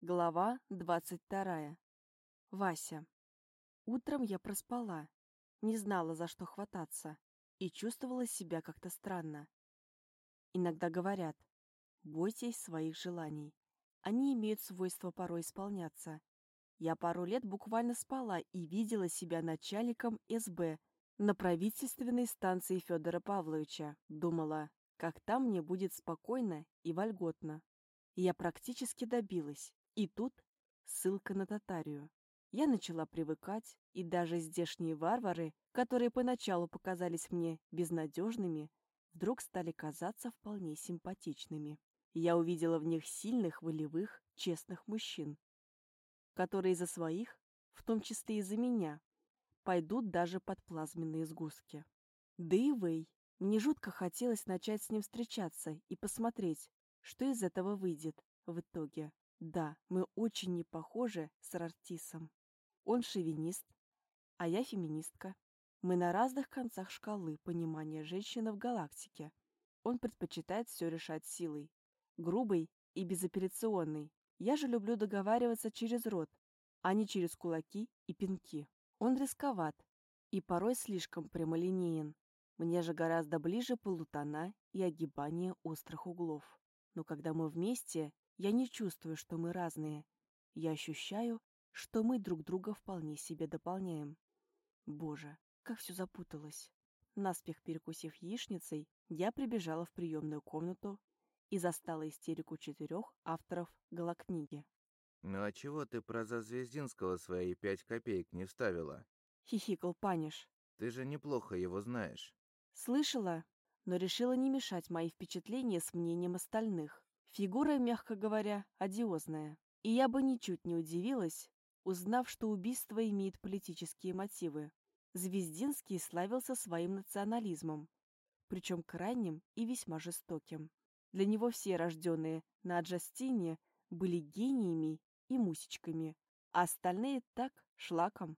Глава двадцать вторая. Вася. Утром я проспала, не знала, за что хвататься, и чувствовала себя как-то странно. Иногда говорят, бойтесь своих желаний. Они имеют свойство порой исполняться. Я пару лет буквально спала и видела себя начальником СБ на правительственной станции Федора Павловича. Думала, как там мне будет спокойно и вольготно. Я практически добилась. И тут ссылка на татарию. Я начала привыкать, и даже здешние варвары, которые поначалу показались мне безнадежными, вдруг стали казаться вполне симпатичными. Я увидела в них сильных, волевых, честных мужчин, которые за своих, в том числе и за меня, пойдут даже под плазменные сгустки. Да и Вэй. Мне жутко хотелось начать с ним встречаться и посмотреть, что из этого выйдет в итоге. Да, мы очень не похожи с Рартисом. Он шовинист, а я феминистка. Мы на разных концах шкалы понимания женщины в галактике. Он предпочитает все решать силой. Грубый и безапелляционный. Я же люблю договариваться через рот, а не через кулаки и пинки. Он рисковат и порой слишком прямолинеен. Мне же гораздо ближе полутона и огибание острых углов. Но когда мы вместе, я не чувствую, что мы разные. Я ощущаю, что мы друг друга вполне себе дополняем. Боже, как все запуталось. Наспех перекусив яичницей, я прибежала в приемную комнату и застала истерику четырех авторов галокниги. «Ну а чего ты про Зазвездинского свои пять копеек не вставила?» — хихикал Паниш. «Ты же неплохо его знаешь». «Слышала, но решила не мешать мои впечатления с мнением остальных. Фигура, мягко говоря, одиозная. И я бы ничуть не удивилась, узнав, что убийство имеет политические мотивы. Звездинский славился своим национализмом, причем крайним и весьма жестоким. Для него все рожденные на Джастине были гениями и мусечками, а остальные так, шлаком.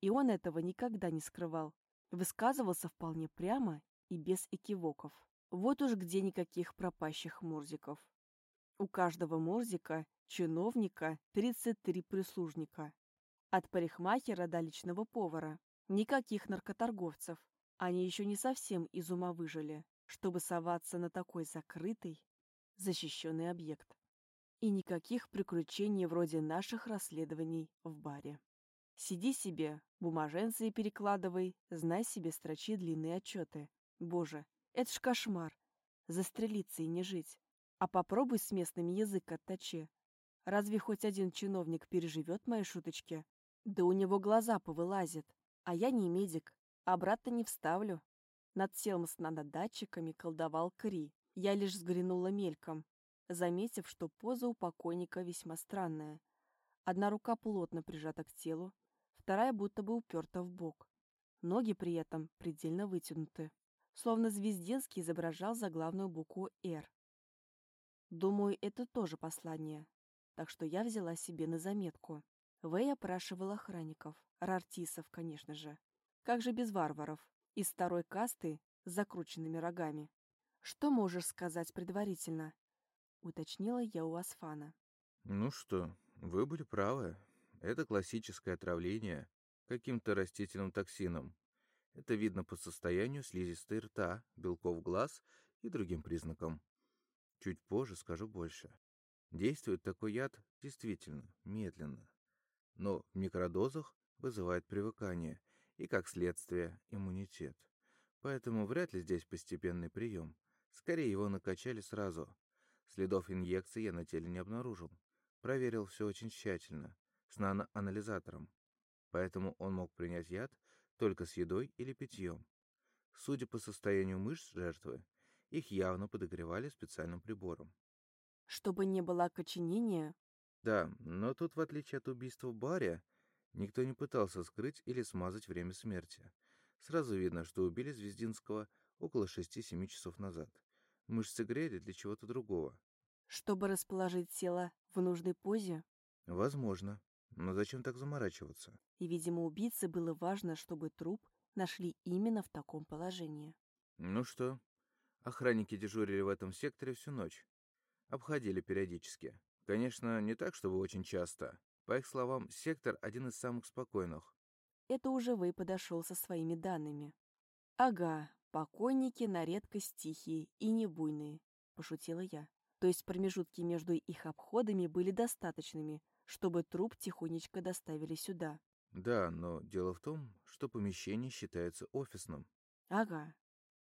И он этого никогда не скрывал, высказывался вполне прямо и без экивоков. Вот уж где никаких пропащих Мурзиков. У каждого Мурзика, чиновника, 33 прислужника. От парикмахера до личного повара. Никаких наркоторговцев. Они еще не совсем из ума выжили, чтобы соваться на такой закрытый, защищенный объект. И никаких приключений вроде наших расследований в баре. Сиди себе, бумаженцы перекладывай, знай себе строчи длинные отчеты. Боже, это ж кошмар. Застрелиться и не жить. А попробуй с местными язык отточи. Разве хоть один чиновник переживет мои шуточки? Да у него глаза повылазят. А я не медик. Обратно не вставлю. Над Селмс над датчиками колдовал Кри. Я лишь взглянула мельком, заметив, что поза у покойника весьма странная. Одна рука плотно прижата к телу, вторая будто бы уперта в бок. Ноги при этом предельно вытянуты словно Звездинский изображал заглавную букву «Р». Думаю, это тоже послание, так что я взяла себе на заметку. Вэй опрашивал охранников, рартисов, конечно же. Как же без варваров, из второй касты с закрученными рогами. Что можешь сказать предварительно? Уточнила я у Асфана. Ну что, вы были правы. Это классическое отравление каким-то растительным токсином. Это видно по состоянию слизистой рта, белков глаз и другим признакам. Чуть позже скажу больше. Действует такой яд действительно медленно, но в микродозах вызывает привыкание и, как следствие, иммунитет. Поэтому вряд ли здесь постепенный прием. Скорее его накачали сразу. Следов инъекции я на теле не обнаружил. Проверил все очень тщательно, с наноанализатором. Поэтому он мог принять яд только с едой или питьем. Судя по состоянию мышц жертвы, их явно подогревали специальным прибором. Чтобы не было окоченения? Да, но тут, в отличие от убийства в баре, никто не пытался скрыть или смазать время смерти. Сразу видно, что убили Звездинского около 6-7 часов назад. Мышцы грели для чего-то другого. Чтобы расположить тело в нужной позе? Возможно. Но зачем так заморачиваться? И, видимо, убийце было важно, чтобы труп нашли именно в таком положении. Ну что, охранники дежурили в этом секторе всю ночь. Обходили периодически. Конечно, не так, чтобы очень часто. По их словам, сектор один из самых спокойных. Это уже Вэй подошел со своими данными. Ага, покойники на редкость тихие и небуйные, пошутила я. То есть промежутки между их обходами были достаточными, чтобы труп тихонечко доставили сюда. Да, но дело в том, что помещение считается офисным. Ага.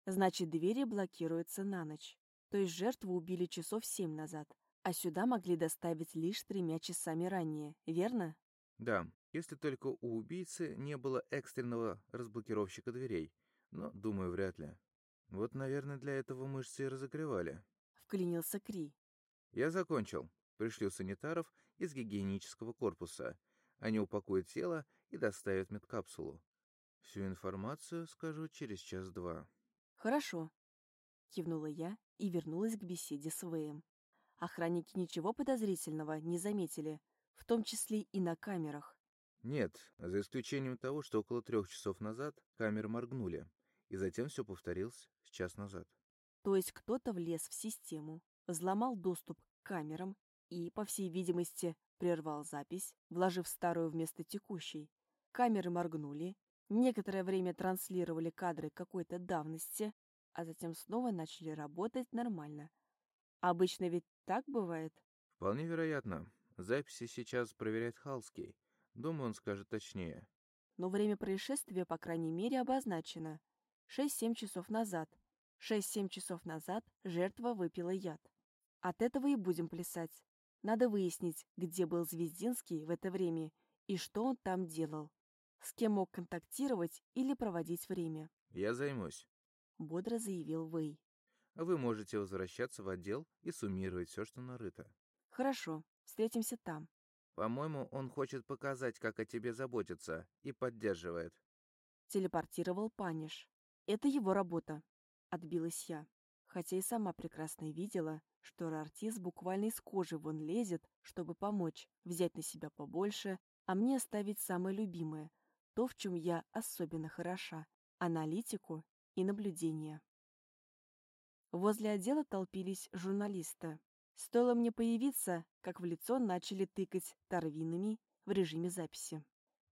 Значит, двери блокируются на ночь. То есть жертву убили часов семь назад, а сюда могли доставить лишь тремя часами ранее, верно? Да, если только у убийцы не было экстренного разблокировщика дверей. Но, думаю, вряд ли. Вот, наверное, для этого мышцы и разогревали. Вклинился Кри. Я закончил. Пришлю санитаров из гигиенического корпуса. Они упакуют тело и доставят медкапсулу. Всю информацию скажу через час-два. Хорошо. Кивнула я и вернулась к беседе с Вэем. Охранники ничего подозрительного не заметили, в том числе и на камерах. Нет, за исключением того, что около трех часов назад камеры моргнули, и затем все повторилось с час назад. То есть кто-то влез в систему, взломал доступ к камерам и, по всей видимости, прервал запись, вложив старую вместо текущей. Камеры моргнули, некоторое время транслировали кадры какой-то давности, а затем снова начали работать нормально. Обычно ведь так бывает? Вполне вероятно. Записи сейчас проверяет Халский. Думаю, он скажет точнее. Но время происшествия, по крайней мере, обозначено. 6-7 часов назад. 6-7 часов назад жертва выпила яд. От этого и будем плясать. Надо выяснить, где был Звездинский в это время и что он там делал. С кем мог контактировать или проводить время. «Я займусь», — бодро заявил Вэй. «А вы можете возвращаться в отдел и суммировать все, что нарыто». «Хорошо, встретимся там». «По-моему, он хочет показать, как о тебе заботится, и поддерживает». Телепортировал Паниш. «Это его работа», — отбилась я, хотя и сама прекрасно видела, что Рартис буквально из кожи вон лезет, чтобы помочь, взять на себя побольше, а мне оставить самое любимое, то, в чем я особенно хороша — аналитику и наблюдение. Возле отдела толпились журналисты. Стоило мне появиться, как в лицо начали тыкать торвинами в режиме записи.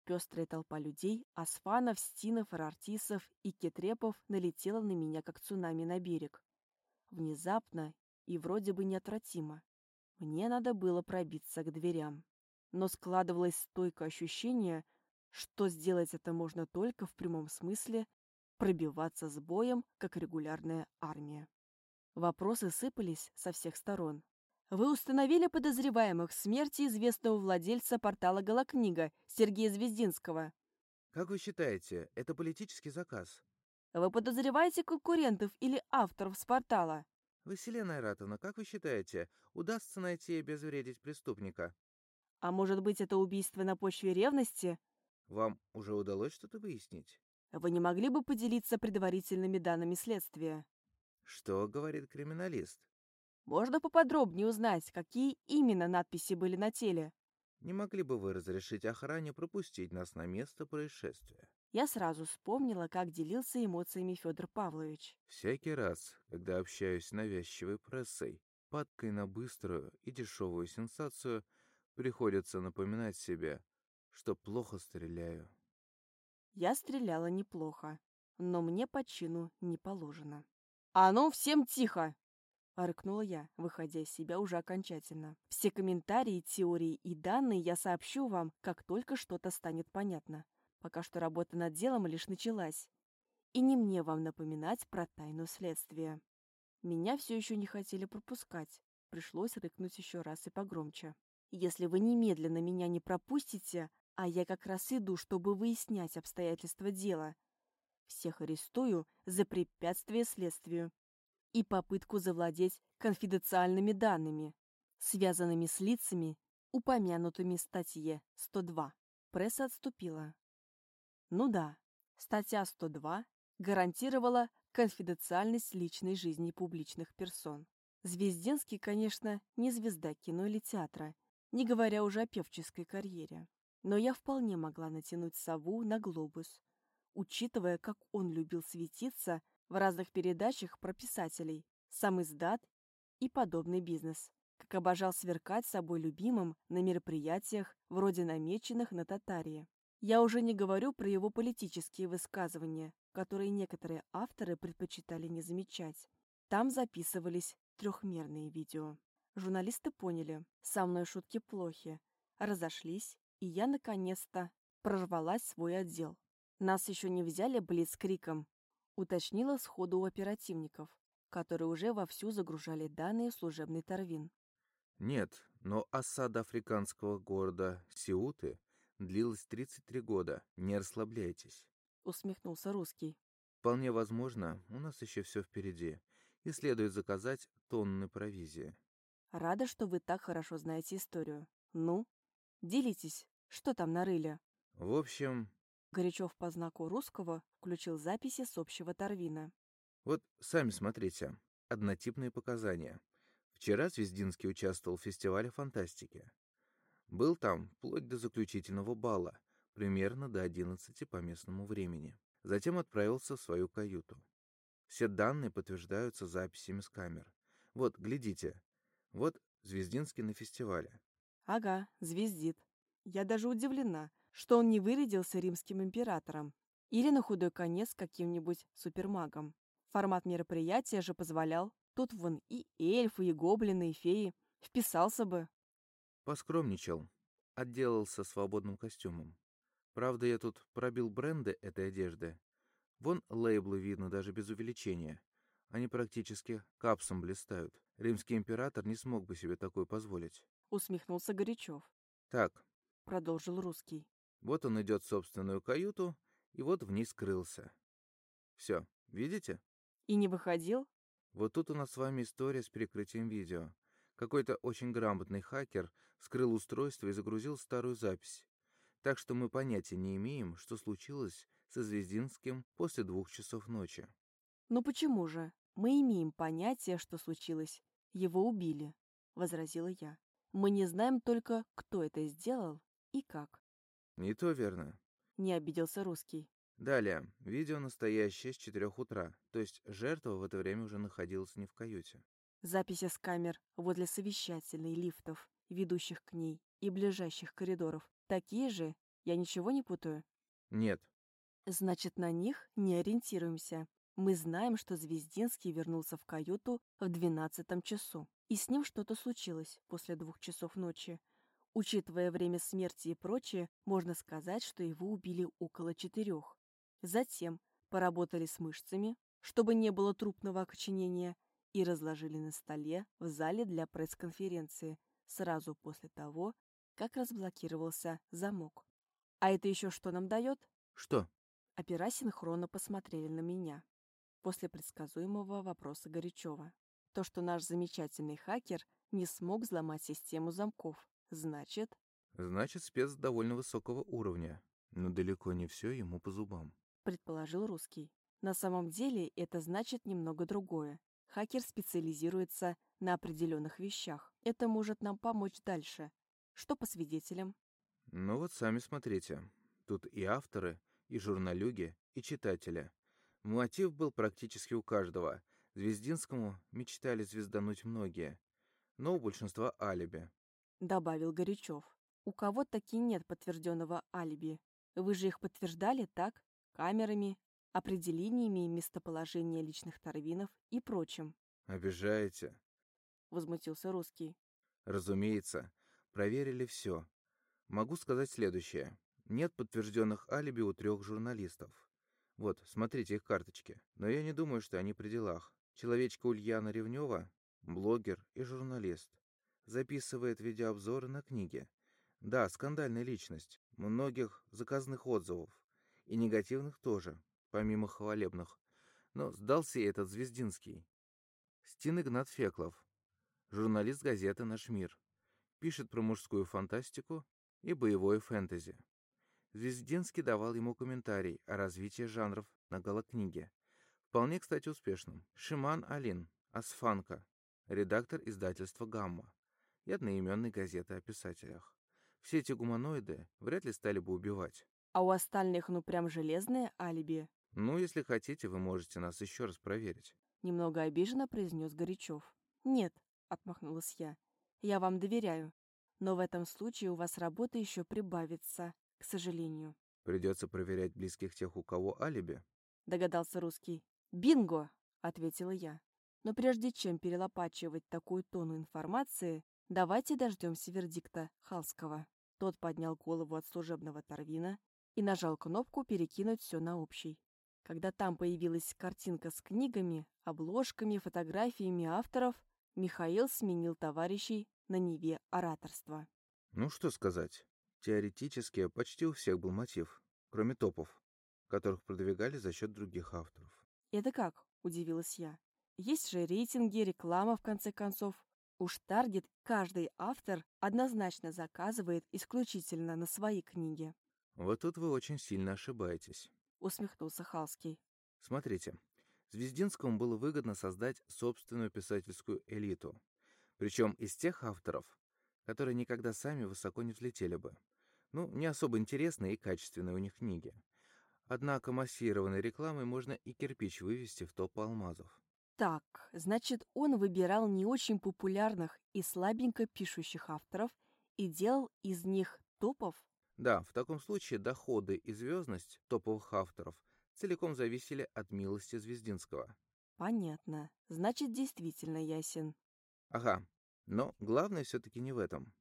Пестрая толпа людей, асфанов, стинов, рартисов и кетрепов налетела на меня, как цунами на берег. Внезапно и вроде бы неотвратимо. Мне надо было пробиться к дверям. Но складывалось стойкое ощущение, что сделать это можно только в прямом смысле пробиваться с боем, как регулярная армия. Вопросы сыпались со всех сторон. Вы установили подозреваемых в смерти известного владельца портала «Голокнига» Сергея Звездинского. Как вы считаете, это политический заказ? Вы подозреваете конкурентов или авторов с портала? Василена Айратовна, как вы считаете, удастся найти и обезвредить преступника? А может быть, это убийство на почве ревности? Вам уже удалось что-то выяснить? Вы не могли бы поделиться предварительными данными следствия? Что говорит криминалист? Можно поподробнее узнать, какие именно надписи были на теле? Не могли бы вы разрешить охране пропустить нас на место происшествия? Я сразу вспомнила, как делился эмоциями Федор Павлович. Всякий раз, когда общаюсь с навязчивой прессой, падкой на быструю и дешевую сенсацию, приходится напоминать себе, что плохо стреляю. Я стреляла неплохо, но мне по чину не положено. «А ну, всем тихо!» — рыкнула я, выходя из себя уже окончательно. «Все комментарии, теории и данные я сообщу вам, как только что-то станет понятно. Пока что работа над делом лишь началась. И не мне вам напоминать про тайну следствия». Меня все еще не хотели пропускать. Пришлось рыкнуть еще раз и погромче. «Если вы немедленно меня не пропустите, а я как раз иду, чтобы выяснять обстоятельства дела, всех арестую за препятствие следствию и попытку завладеть конфиденциальными данными, связанными с лицами, упомянутыми в статье 102. Пресса отступила. Ну да, статья 102 гарантировала конфиденциальность личной жизни публичных персон. Звезденский, конечно, не звезда кино или театра, не говоря уже о певческой карьере. Но я вполне могла натянуть сову на глобус, учитывая, как он любил светиться в разных передачах про писателей, сам издат и подобный бизнес. как обожал сверкать собой любимым на мероприятиях, вроде намеченных на Татарии. Я уже не говорю про его политические высказывания, которые некоторые авторы предпочитали не замечать. Там записывались трехмерные видео. Журналисты поняли, со мной шутки плохи, разошлись, и я наконец-то прорвалась свой отдел. Нас еще не взяли блицкриком, уточнила сходу у оперативников, которые уже вовсю загружали данные в служебный Торвин. Нет, но осада африканского города Сиуты длилась 33 года. Не расслабляйтесь. Усмехнулся русский. Вполне возможно, у нас еще все впереди, и следует заказать тонны провизии. Рада, что вы так хорошо знаете историю. Ну, делитесь, что там нарыли? В общем... Горячев по знаку русского включил записи с общего Торвина. Вот сами смотрите. Однотипные показания. Вчера Звездинский участвовал в фестивале фантастики. Был там вплоть до заключительного бала, примерно до 11 по местному времени. Затем отправился в свою каюту. Все данные подтверждаются записями с камер. Вот, глядите. Вот Звездинский на фестивале. Ага, звездит. Я даже удивлена, что он не вырядился римским императором или на худой конец каким-нибудь супермагом. Формат мероприятия же позволял Тут вон и эльфы, и гоблины, и феи. Вписался бы. Поскромничал. Отделался свободным костюмом. Правда, я тут пробил бренды этой одежды. Вон лейблы видно даже без увеличения. Они практически капсом блистают. Римский император не смог бы себе такое позволить. Усмехнулся Горячев. Так. Продолжил русский. Вот он идет в собственную каюту, и вот в ней скрылся. Все, видите? И не выходил? Вот тут у нас с вами история с перекрытием видео. Какой-то очень грамотный хакер скрыл устройство и загрузил старую запись. Так что мы понятия не имеем, что случилось со Звездинским после двух часов ночи. «Ну почему же? Мы имеем понятие, что случилось. Его убили», — возразила я. «Мы не знаем только, кто это сделал и как». «Не то верно», — не обиделся русский. Далее. Видео настоящее с 4 утра, то есть жертва в это время уже находилась не в каюте. Записи с камер возле совещательной, лифтов, ведущих к ней, и ближайших коридоров. Такие же? Я ничего не путаю? Нет. Значит, на них не ориентируемся. Мы знаем, что Звездинский вернулся в каюту в двенадцатом часу. И с ним что-то случилось после двух часов ночи. Учитывая время смерти и прочее, можно сказать, что его убили около четырех. Затем поработали с мышцами, чтобы не было трупного окоченения, и разложили на столе в зале для пресс-конференции сразу после того, как разблокировался замок. А это еще что нам дает? Что? Опера синхронно посмотрели на меня. После предсказуемого вопроса Горячева. То, что наш замечательный хакер не смог взломать систему замков, значит... Значит, спец довольно высокого уровня, но далеко не все ему по зубам предположил русский. На самом деле это значит немного другое. Хакер специализируется на определенных вещах. Это может нам помочь дальше. Что по свидетелям? Ну вот сами смотрите. Тут и авторы, и журналюги, и читатели. Мотив был практически у каждого. Звездинскому мечтали звездануть многие. Но у большинства алиби. Добавил Горячев. У кого таки нет подтвержденного алиби? Вы же их подтверждали, так? камерами, определениями местоположения личных торвинов и прочим. «Обижаете?» — возмутился русский. «Разумеется. Проверили все. Могу сказать следующее. Нет подтвержденных алиби у трех журналистов. Вот, смотрите их карточки. Но я не думаю, что они при делах. Человечка Ульяна Ревнева — блогер и журналист. Записывает видеообзоры на книги. Да, скандальная личность. Многих заказных отзывов. И негативных тоже, помимо хвалебных. Но сдался ей этот Звездинский. Стин Игнат Феклов, журналист газеты «Наш мир». Пишет про мужскую фантастику и боевое фэнтези. Звездинский давал ему комментарий о развитии жанров на галокниге. Вполне, кстати, успешным. Шиман Алин, Асфанка, редактор издательства «Гамма» и одноименной газеты о писателях. Все эти гуманоиды вряд ли стали бы убивать. А у остальных ну прям железное алиби. Ну, если хотите, вы можете нас еще раз проверить. Немного обиженно произнес Горячев. Нет, отмахнулась я. Я вам доверяю. Но в этом случае у вас работа еще прибавится, к сожалению. Придется проверять близких тех, у кого алиби. Догадался русский. «Бинго!» — ответила я. Но прежде чем перелопачивать такую тонну информации, давайте дождемся вердикта Халского. Тот поднял голову от служебного торвина и нажал кнопку «Перекинуть все на общий». Когда там появилась картинка с книгами, обложками, фотографиями авторов, Михаил сменил товарищей на Неве ораторства. Ну что сказать. Теоретически почти у всех был мотив, кроме топов, которых продвигали за счет других авторов. «Это как?» – удивилась я. «Есть же рейтинги, реклама, в конце концов. Уж таргет каждый автор однозначно заказывает исключительно на свои книги. Вот тут вы очень сильно ошибаетесь. Усмехнулся Халский. Смотрите, Звездинскому было выгодно создать собственную писательскую элиту. Причем из тех авторов, которые никогда сами высоко не взлетели бы. Ну, не особо интересные и качественные у них книги. Однако массированной рекламой можно и кирпич вывести в топ алмазов. Так, значит, он выбирал не очень популярных и слабенько пишущих авторов и делал из них топов? Да, в таком случае доходы и звездность топовых авторов целиком зависели от милости Звездинского. Понятно. Значит, действительно ясен. Ага. Но главное все-таки не в этом.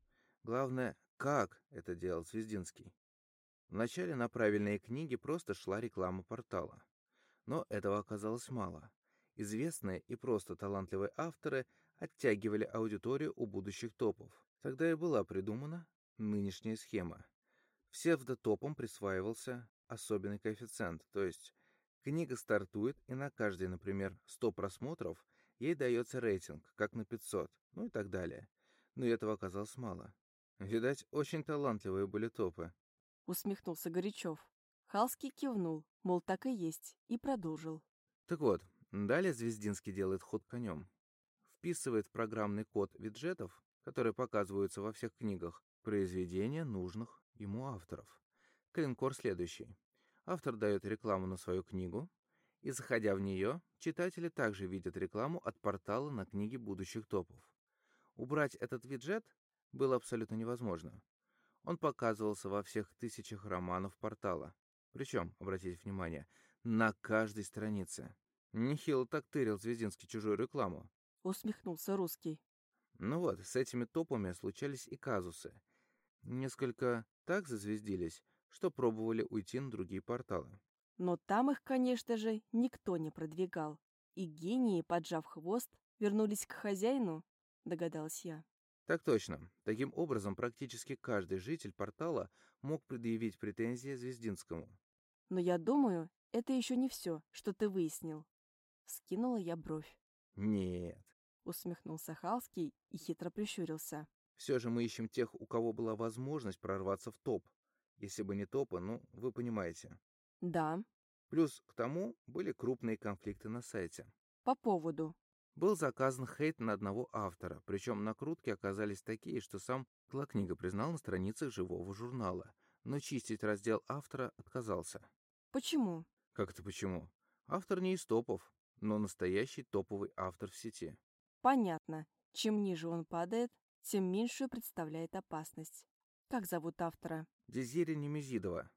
Главное, как это делал Звездинский. Вначале на правильные книги просто шла реклама портала. Но этого оказалось мало. Известные и просто талантливые авторы оттягивали аудиторию у будущих топов. Тогда и была придумана нынешняя схема. Псевдотопом присваивался особенный коэффициент, то есть книга стартует, и на каждый, например, 100 просмотров ей дается рейтинг, как на 500, ну и так далее. Но этого оказалось мало. Видать, очень талантливые были топы. Усмехнулся Горячев. Халский кивнул, мол, так и есть, и продолжил. Так вот, Далее Звездинский делает ход конем. Вписывает в программный код виджетов, которые показываются во всех книгах, произведения нужных ему авторов. Клинкор следующий. Автор дает рекламу на свою книгу, и, заходя в нее, читатели также видят рекламу от портала на книги будущих топов. Убрать этот виджет было абсолютно невозможно. Он показывался во всех тысячах романов портала. Причем, обратите внимание, на каждой странице. Нехило так тырил Звездинский чужую рекламу. Усмехнулся русский. Ну вот, с этими топами случались и казусы. Несколько так зазвездились, что пробовали уйти на другие порталы. Но там их, конечно же, никто не продвигал. И гении, поджав хвост, вернулись к хозяину, догадалась я. Так точно. Таким образом, практически каждый житель портала мог предъявить претензии Звездинскому. Но я думаю, это еще не все, что ты выяснил. Скинула я бровь. «Нет», — усмехнулся Халский и хитро прищурился. «Все же мы ищем тех, у кого была возможность прорваться в топ. Если бы не топы, ну, вы понимаете». «Да». Плюс к тому были крупные конфликты на сайте. «По поводу?» Был заказан хейт на одного автора, причем накрутки оказались такие, что сам Клокнига признал на страницах живого журнала, но чистить раздел автора отказался. «Почему?» «Как это почему? Автор не из топов, но настоящий топовый автор в сети. Понятно. Чем ниже он падает, тем меньшую представляет опасность. Как зовут автора? Дезири Немезидова.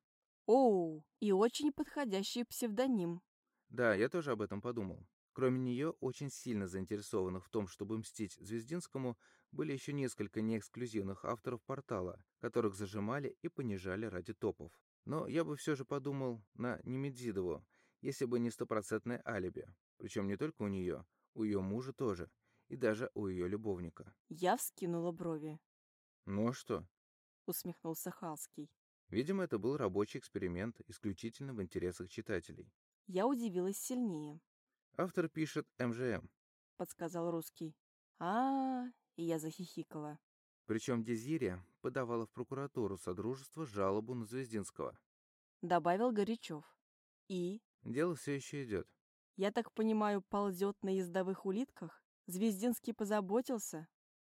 Оу, и очень подходящий псевдоним. Да, я тоже об этом подумал. Кроме нее, очень сильно заинтересованных в том, чтобы мстить Звездинскому, были еще несколько неэксклюзивных авторов портала, которых зажимали и понижали ради топов. Но я бы все же подумал на Немедзидову, если бы не стопроцентное алиби. Причем не только у нее, у ее мужа тоже, и даже у ее любовника. Я вскинула брови. «Ну а что?» — усмехнулся Халский. Видимо, это был рабочий эксперимент исключительно в интересах читателей. Я удивилась сильнее. Автор пишет МЖМ. Подсказал русский. а, -а, -а и я захихикала. Причем Дезирия подавала в прокуратуру Содружества жалобу на Звездинского. Добавил Горячев. И? Дело все еще идет. Я так понимаю, ползет на ездовых улитках? Звездинский позаботился?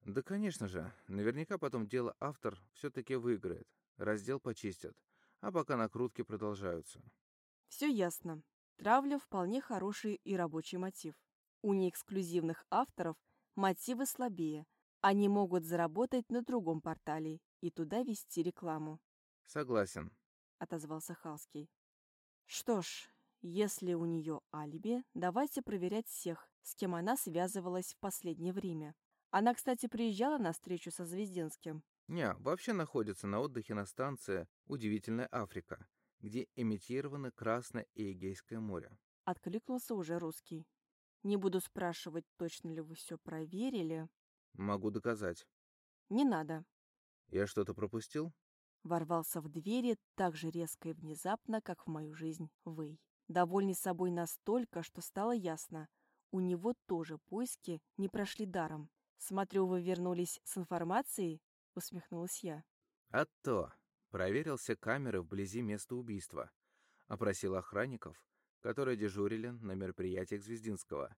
Да, конечно же. Наверняка потом дело автор все-таки выиграет. Раздел почистят. А пока накрутки продолжаются. Все ясно. Травля вполне хороший и рабочий мотив. У неэксклюзивных авторов мотивы слабее, Они могут заработать на другом портале и туда вести рекламу. Согласен. Отозвался Халский. Что ж, если у нее алиби, давайте проверять всех, с кем она связывалась в последнее время. Она, кстати, приезжала на встречу со Звездинским. Не, вообще находится на отдыхе на станции «Удивительная Африка», где имитировано Красное и Эгейское море. Откликнулся уже русский. Не буду спрашивать, точно ли вы все проверили. Могу доказать. Не надо. Я что-то пропустил? Ворвался в двери так же резко и внезапно, как в мою жизнь Вэй. Довольный собой настолько, что стало ясно. У него тоже поиски не прошли даром. Смотрю, вы вернулись с информацией? Усмехнулась я. А то. Проверил все камеры вблизи места убийства. Опросил охранников, которые дежурили на мероприятиях Звездинского.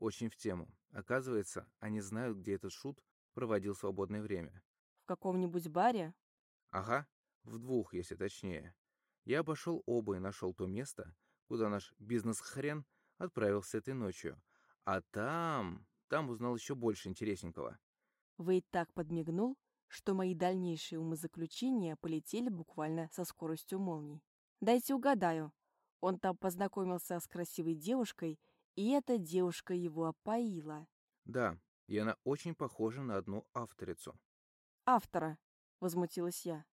Очень в тему. Оказывается, они знают, где этот шут проводил свободное время. В каком-нибудь баре? Ага, в двух, если точнее. Я обошел оба и нашел то место, куда наш бизнес-хрен отправился этой ночью. А там... там узнал еще больше интересненького. И так подмигнул, что мои дальнейшие умозаключения полетели буквально со скоростью молний. Дайте угадаю. Он там познакомился с красивой девушкой, и эта девушка его опоила. Да, и она очень похожа на одну авторицу. Автора, возмутилась я.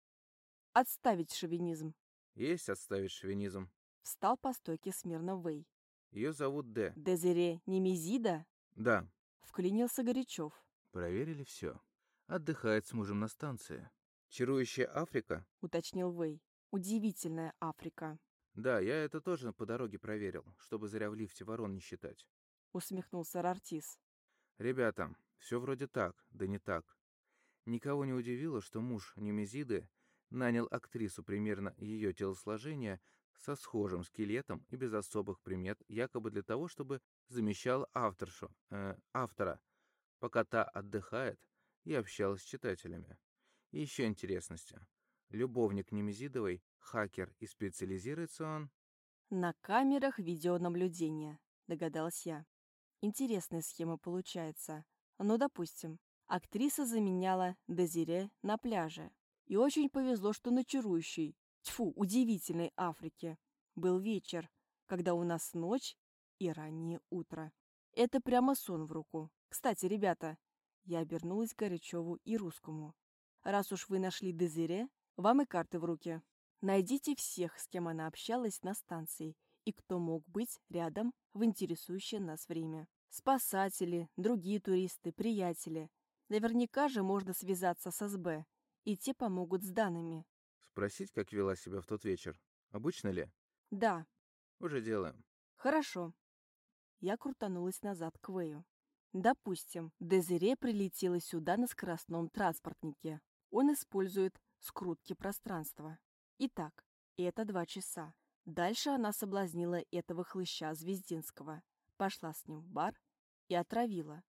Отставить шовинизм. Есть отставить шовинизм. Встал по стойке смирно Вэй. Ее зовут Д. Дезире Немезида? Да. Вклинился Горячев. Проверили все. Отдыхает с мужем на станции. Чарующая Африка? Уточнил Вэй. Удивительная Африка. Да, я это тоже по дороге проверил, чтобы зря в лифте ворон не считать. Усмехнулся Рартис. Ребята, все вроде так, да не так. Никого не удивило, что муж Немезиды нанял актрису примерно ее телосложения со схожим скелетом и без особых примет, якобы для того, чтобы замещал авторшу, э, автора, пока та отдыхает и общалась с читателями. И еще интересности. Любовник Немезидовой — хакер, и специализируется он... «На камерах видеонаблюдения», — догадалась я. «Интересная схема получается. Ну, допустим, актриса заменяла Дезире на пляже. И очень повезло, что на чарующей, тьфу, удивительной Африке был вечер, когда у нас ночь и раннее утро. Это прямо сон в руку. Кстати, ребята, я обернулась к Горячеву и Русскому. Раз уж вы нашли Дезире, вам и карты в руки. Найдите всех, с кем она общалась на станции, и кто мог быть рядом в интересующее нас время. Спасатели, другие туристы, приятели. Наверняка же можно связаться с СБ, и те помогут с данными. Спросить, как вела себя в тот вечер. Обычно ли? Да. Уже делаем. Хорошо. Я крутанулась назад к Вэю. Допустим, Дезире прилетела сюда на скоростном транспортнике. Он использует скрутки пространства. Итак, это два часа. Дальше она соблазнила этого хлыща Звездинского, пошла с ним в бар и отравила.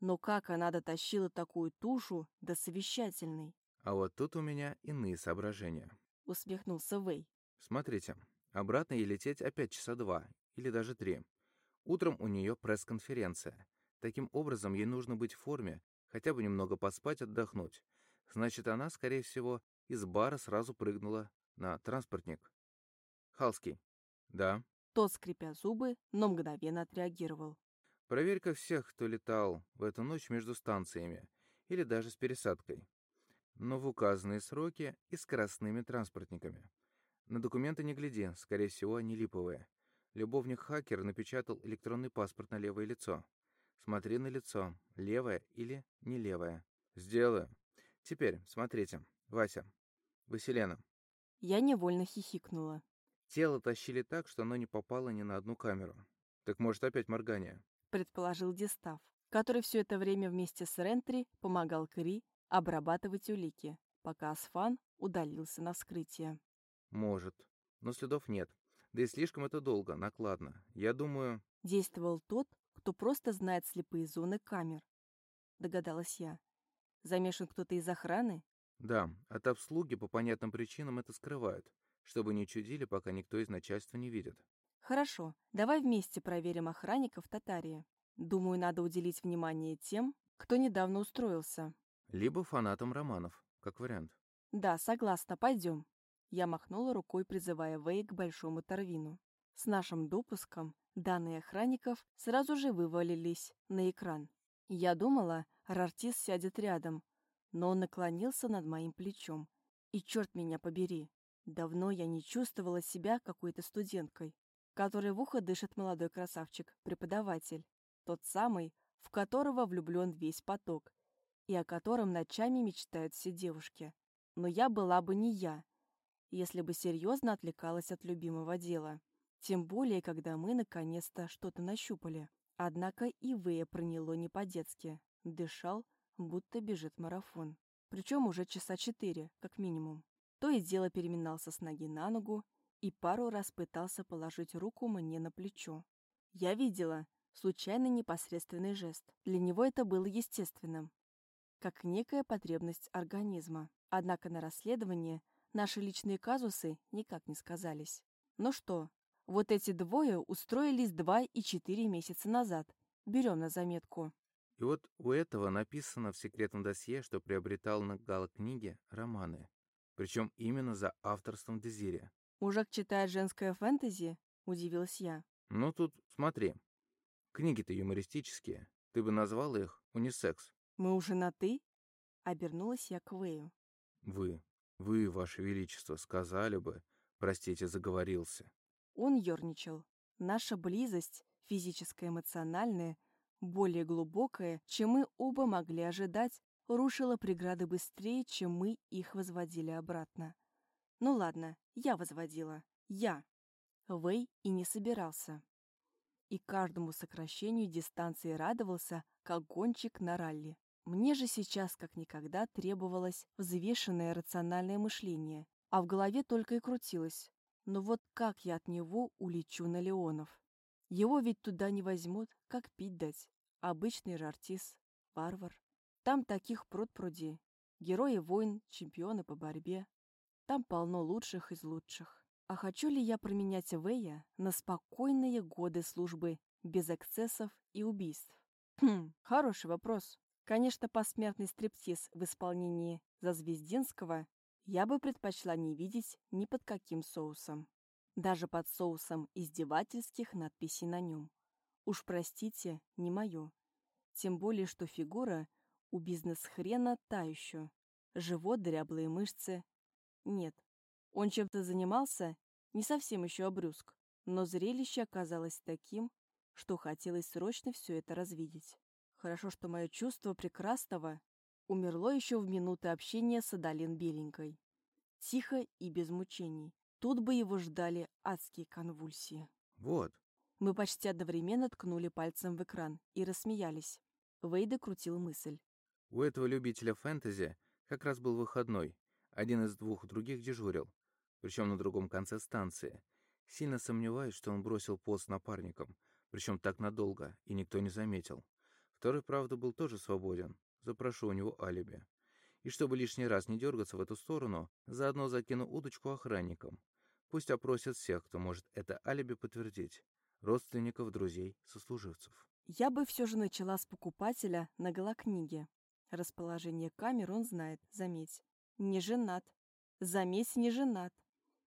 Но как она дотащила такую тушу до совещательной? А вот тут у меня иные соображения. Усмехнулся Вэй. Смотрите, обратно ей лететь опять часа два или даже три. Утром у нее пресс-конференция. Таким образом, ей нужно быть в форме, хотя бы немного поспать, отдохнуть. Значит, она, скорее всего, из бара сразу прыгнула на транспортник. Халский. Да. Тот, скрипя зубы, но мгновенно отреагировал. Проверь-ка всех, кто летал в эту ночь между станциями, или даже с пересадкой. Но в указанные сроки и скоростными транспортниками. На документы не гляди, скорее всего, они липовые. Любовник-хакер напечатал электронный паспорт на левое лицо. Смотри на лицо, левое или не левое. Сделаю. Теперь, смотрите, Вася, Василена. Я невольно хихикнула. Тело тащили так, что оно не попало ни на одну камеру. Так может опять моргание? Предположил Дистав, который все это время вместе с Рентри помогал Кри обрабатывать улики, пока Асфан удалился на вскрытие. Может. Но следов нет. Да и слишком это долго, накладно. Я думаю... Действовал тот, кто просто знает слепые зоны камер. Догадалась я. Замешан кто-то из охраны? Да, от обслуги по понятным причинам это скрывают, чтобы не чудили, пока никто из начальства не видит. Хорошо, давай вместе проверим охранников Татарии. Думаю, надо уделить внимание тем, кто недавно устроился. Либо фанатом романов, как вариант. Да, согласна, пойдем. Я махнула рукой, призывая Вэй к большому торвину. С нашим допуском данные охранников сразу же вывалились на экран. Я думала, Рартис сядет рядом, но он наклонился над моим плечом. И черт меня побери, давно я не чувствовала себя какой-то студенткой, которой в ухо дышит молодой красавчик, преподаватель, тот самый, в которого влюблен весь поток, и о котором ночами мечтают все девушки. Но я была бы не я, если бы серьезно отвлекалась от любимого дела. Тем более, когда мы наконец-то что-то нащупали. Однако и Вэя проняло не по-детски. Дышал, будто бежит марафон. Причем уже часа четыре, как минимум. То и дело переминался с ноги на ногу и пару раз пытался положить руку мне на плечо. Я видела, случайный непосредственный жест. Для него это было естественным, как некая потребность организма. Однако на расследовании наши личные казусы никак не сказались. Ну что, вот эти двое устроились два и четыре месяца назад. Берем на заметку. И вот у этого написано в секретном досье, что приобретал на гала-книге романы. Причем именно за авторством Дезирия. «Мужик читает женское фэнтези?» – удивилась я. Ну тут, смотри. Книги-то юмористические. Ты бы назвал их унисекс. «Мы уже на «ты»?» – обернулась я к Вэю. Вы, вы, Ваше Величество, сказали бы, простите, заговорился. Он ерничал. Наша близость, физическая, эмоциональная, более глубокая, чем мы оба могли ожидать, рушила преграды быстрее, чем мы их возводили обратно. Ну ладно, я возводила. Я. Вэй и не собирался. И каждому сокращению дистанции радовался, как гонщик на ралли. Мне же сейчас как никогда требовалось взвешенное рациональное мышление, а в голове только и крутилось. Но вот как я от него улечу на Леонов? Его ведь туда не возьмут, как пить дать. Обычный же артист, варвар. Там таких пруд-пруди. Герои войн, чемпионы по борьбе. Там полно лучших из лучших. А хочу ли я променять Вэя на спокойные годы службы без эксцессов и убийств? Хм, хороший вопрос. Конечно, посмертный стриптиз в исполнении Зазвездинского я бы предпочла не видеть ни под каким соусом. Даже под соусом издевательских надписей на нем. Уж простите, не мое. Тем более, что фигура у бизнес-хрена та еще. Живот, дряблые мышцы. Нет, он чем-то занимался, не совсем еще обрюзг, но зрелище оказалось таким, что хотелось срочно все это развидеть. Хорошо, что мое чувство прекрасного умерло еще в минуты общения с Адалин Беленькой. Тихо и без мучений. Тут бы его ждали адские конвульсии. Вот. Мы почти одновременно ткнули пальцем в экран и рассмеялись. Вейда крутил мысль. У этого любителя фэнтези как раз был выходной. Один из двух других дежурил. Причем на другом конце станции. Сильно сомневаюсь, что он бросил пост напарникам. Причем так надолго, и никто не заметил. Второй, правда, был тоже свободен. Запрошу у него алиби. И чтобы лишний раз не дергаться в эту сторону, заодно закину удочку охранникам. Пусть опросят всех, кто может это алиби подтвердить. Родственников, друзей, сослуживцев. Я бы все же начала с покупателя на голокниге. Расположение камер он знает, заметь. Не женат. Заметь, не женат.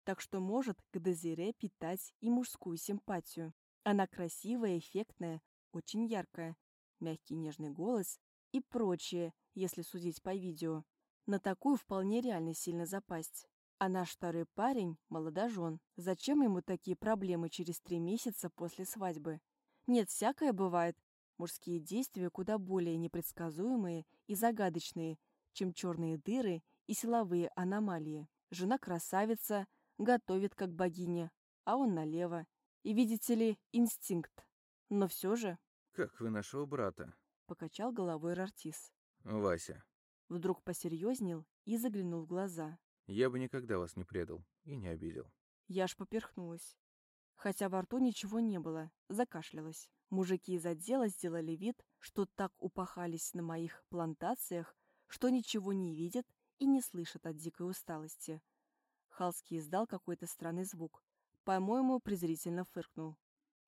Так что может к Дезире питать и мужскую симпатию. Она красивая, эффектная, очень яркая мягкий нежный голос и прочее, если судить по видео. На такую вполне реально сильно запасть. А наш второй парень – молодожен. Зачем ему такие проблемы через три месяца после свадьбы? Нет, всякое бывает. Мужские действия куда более непредсказуемые и загадочные, чем черные дыры и силовые аномалии. Жена красавица, готовит как богиня, а он налево. И, видите ли, инстинкт. Но все же «Как вы нашего брата?» — покачал головой Рартис. «Вася». Вдруг посерьезнел и заглянул в глаза. «Я бы никогда вас не предал и не обидел». Я аж поперхнулась. Хотя во рту ничего не было, закашлялась. Мужики из отдела сделали вид, что так упахались на моих плантациях, что ничего не видят и не слышат от дикой усталости. Халский издал какой-то странный звук. По-моему, презрительно фыркнул.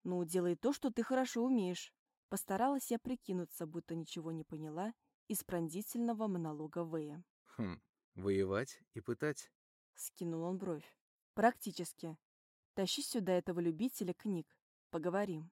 «Ну, делай то, что ты хорошо умеешь. Постаралась я прикинуться, будто ничего не поняла из пронзительного монолога Вэя. Хм, воевать и пытать? Скинул он бровь. Практически. Тащи сюда этого любителя книг. Поговорим.